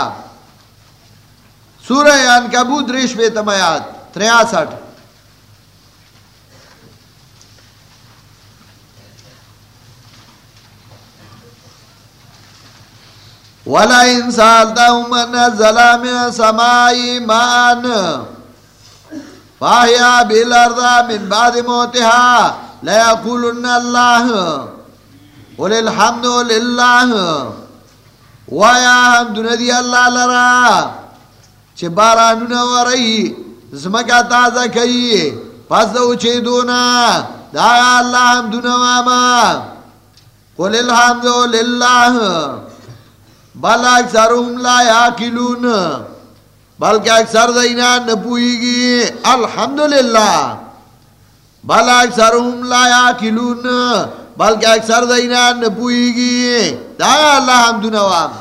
سورہ انکبوت ریش پہ تمیات تریاسٹھ۔ وَلَئِن سَأَلْتَهُمْ مَنْ نَزَّلَ مِنَ السَّمَاءِ مَاءً فَأَحْيَا بِهِ الْأَرْضَ مِنْ بَعْدِ مَوْتِهَا لَيَقُولُنَّ اللَّهُ قل الحمد للہ وایا حمد ندی اللہ لرا چھ بارانونا ورئی، زمکا تازہ کئی، پس دو چھ دونا، دایا اللہ حمد نواما قل الحمد لله للہ بل اکثرهم لا یاکلون، بلکہ اکثر دینا نپوئی گی الحمدللہ۔ بل اکثرهم لا یاکلون، بلکہ اکثر دینا نپوئی گی دا اللہ حمد نوام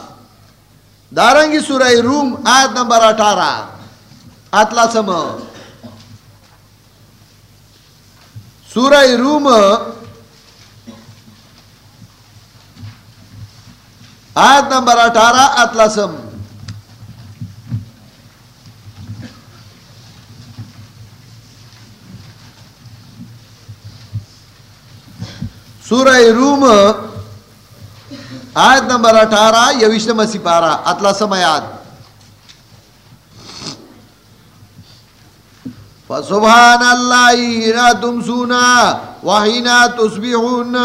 دارنگی سورہ روم آیت نمبر اٹھارہ۔ اتلا سم سورہ روم آیت نمبر اٹھارہ اتلا سورہ روم، آیت نمبر اٹھارہ یوشتم سپارہ اطلا سمیاد فسبحان اللہ ہینا تم سونا وحینا تسبیحون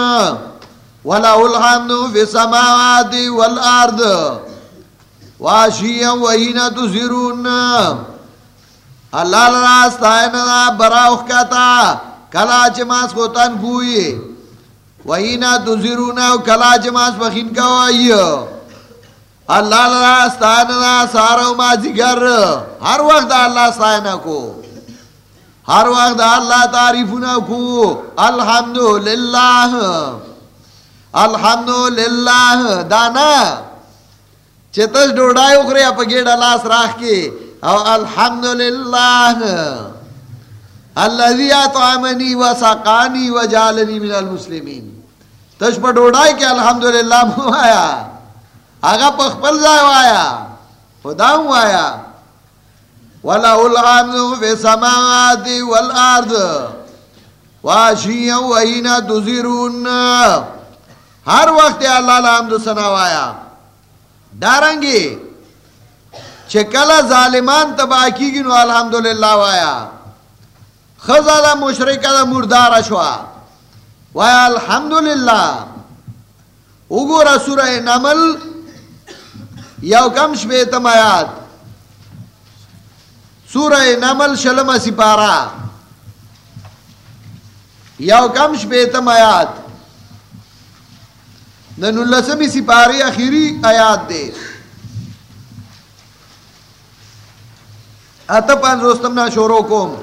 الحمد السماوات والارض اللہ کتا کلا چماس کو کلا بخین اللہ استائنا سارا ہر وقت اللہ استائنا کو ہر وقت اللہ تعریفنا کو الحمدللہ الحمدللہ، دانا. چتس ڈوڑائی اکھرے اپا گیڑ اللہ سراخ کے او الحمدللہ. اللذی آتعامنی و ساقانی و جالنی من المسلمین. تش پا ڈوڑائی کہ الحمدللہ مو آیا. آگا پخپل جائے آیا. خدا ہوں آیا. وَلَهُ الْحَمْدُ فِي سَمَاوَاتِ وَالْأَرْضِ. وَاشِيًا وَحِينَ تُزِرُونَ ہر وقت اللہ الحمد سناو آیا ڈارنگی چکل ظالمان تباہ کی گنو الحمدللہ آیا خزا مشرکہ دا مردار شوا۔ وایا الحمدللہ۔ اگو رسول نمل یو کم شبیتم آیات۔ سورہ نمل شلم سپارا یو کم شبیتم آیات۔ ننو لسمی سپاری اخیری آیات دے۔ اتا اتپان روستم نا شورو کوم۔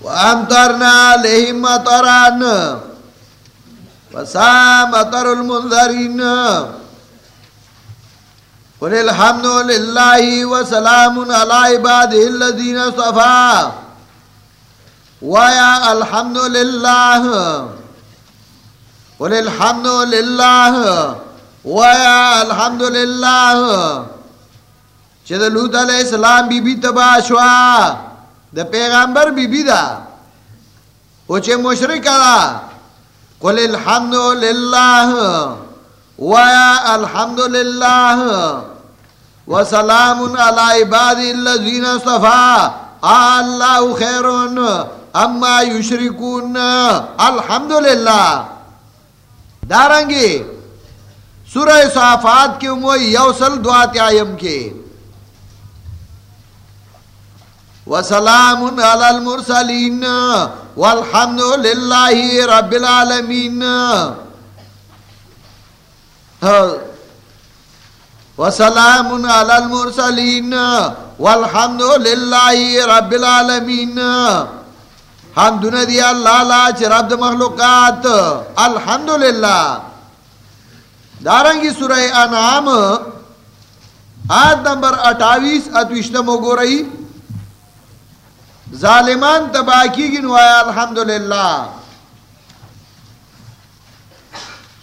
وامترنا لهم مطران۔ وسا مطر المنذرين قل الحمد لله وسلام على عباده الذين صفا ويا الحمد لله قل الحمد لله ويا الحمد لله چه لوط علیہ السلام بی بی تباہ شوا دا پیغمبر بی بی دا، او چه مشرک دا. قل الحمد للہ ویا الحمد للہ وسلام علی عباد الذین صفا اللہ خیرون. اما یشرکون الحمد للہ دارنگی، سورہ صحافات کے موئی یوسل دعات آئیم کے۔ وسلام علی المرسلین والحمد للہ رب العالمین وسلام علی المرسلین والحمد للہ رب العالمین حمد ندی اللہ لا چھ رب مخلوقات۔ الحمدللہ۔ دارنگی سورہ انعام، آیت نمبر اٹھائیس اتوشتم گو رہی ظالمان تباکی گی نوایا الحمدللہ۔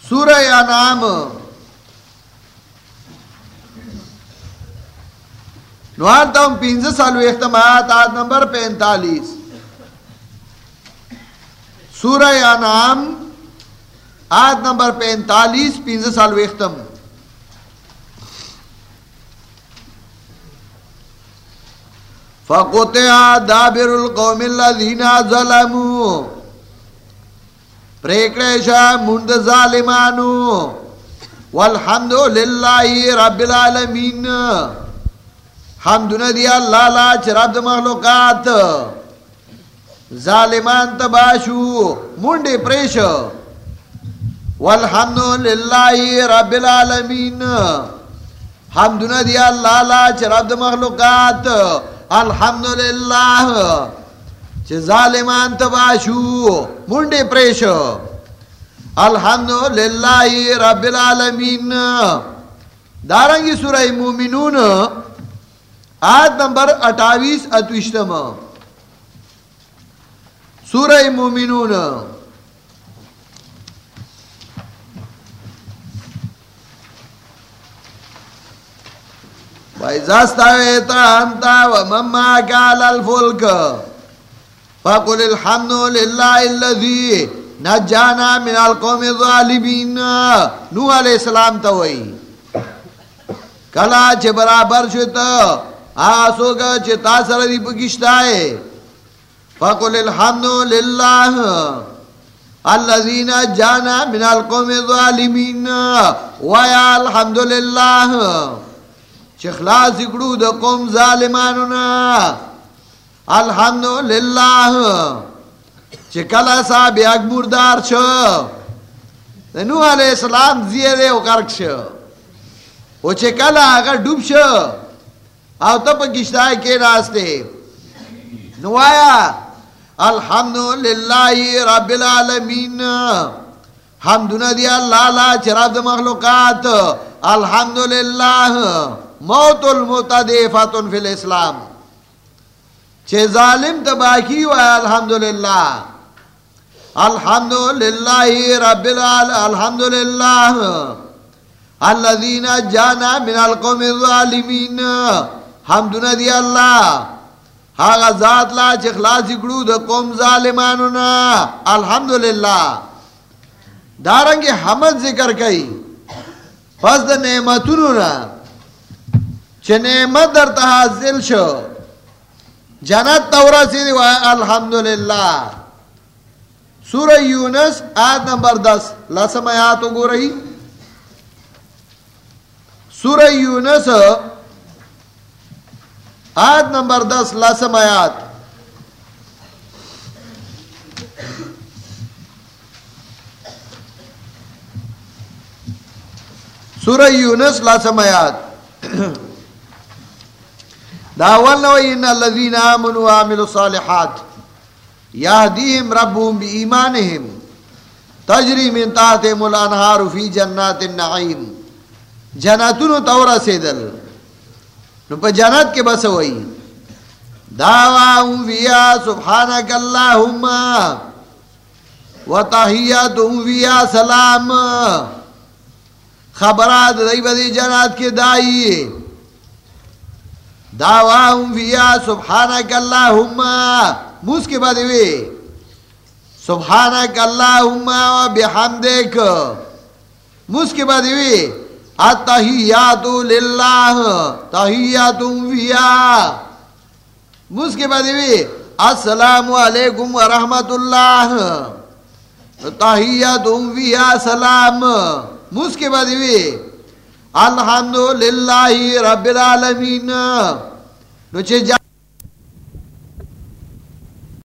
سورہ انعام۔ نوان تاہم پینز سالو اختماعات آیت نمبر پینتالیس۔ سورہ انعام، آیت نمبر پینتالیس پینز سالو اختم فقطع دابر القوم الذين ظلموا۔ پریکڑیشا مند ظالمانو۔ والحمد للہ رب العالمین۔ حمد ندی اللہ لا چرب مخلوقات۔ ظالمان تباشو منڈی پریش۔ والحمد للہ رب العالمین۔ حمد ندی اللہ لا چرب مخلوقات۔ الحمدللہ چھ ظالمان تباشو منڈے پریش۔ الحمدللہ رب العالمین۔ دارنگی سورہ مومنون، آیت نمبر اٹھائیس اتوشتم سورہ مومنون۔ وَإِذَا اسْتَوَيْتَ أَنْتَ وَمَن مَّعَكَ عَلَى الْفُلْكِ فَقُلِ الْحَمْدُ لِلَّهِ الَّذِي نَجَّانَا مِنَ الْقَوْمِ الظَّالِمِينَ نوح علیہ السلام تا وئی۔ کلا چھ برابر شت آسو گا چھ تاثر دی پکشتا ہے۔ فَقُلِ الْحَمْدُ لِلَّهِ الَّذِي نَجَّانَا مِنَ الْقَوْمِ الظَّالِمِينَ وَيَا الْحَمْدُ لِلَّهِ چخلاص اکڑو دا قوم ظالمانونا الحمدللہ چکلا صاحب یک مردار چھو نوح علیہ السلام زیدے و کرک چھو و چکلا اگر ڈوب چھو او تا پا کشتائی کے راستے نوایا الحمدللہ رب العالمین حمدنا دی اللہ لا چراب دا مخلوقات الحمدللہ موت المتدیفت فی الاسلام چھے ظالم تباکی و الحمدللہ الحمدللہ رب العال الحمدللہ الذین جانا من القوم الظالمین حمدنا دی اللہ ہاگا ذات لا چھ خلاصی کرو دا قوم ظالمانونا الحمدللہ دارنگی حمد ذکر کئی پس دا نعمتونونا چنعمت در تحاصل شو. جنت تورا سیدی و الحمدللہ سورہ یونس آیت نمبر دس. لسم آیاتو گو رہی سورہ یونس آیت نمبر دس لسم آیات۔ سورہ یونس لسم آیات۔ داول نو ان الذين امنوا وعملوا الصالحات يهديهم ربهم بايمانهم تجري من تحتهم الانهار في جنات النعيم جناتونو تورا سیدل۔ نو پا جنات کے بس ہوئی۔ دعواهم فيها سبحانك اللهم وتحياتهم فيها سلام۔ خبرات دی بدی جنات کے دائی۔ دعواهم فیا سبحانک اللہم، موس کے بعد سبحانک اللہم، و بحمدک مس کے بعد وی اتحیات للہ تحیات ویا مس کے بعد بھی، السلام علیکم ورحمت اللہ۔ تحیات ویا سلام۔ مس کے بعد بھی الحمد للہ رب العالمین۔ نو چھ جا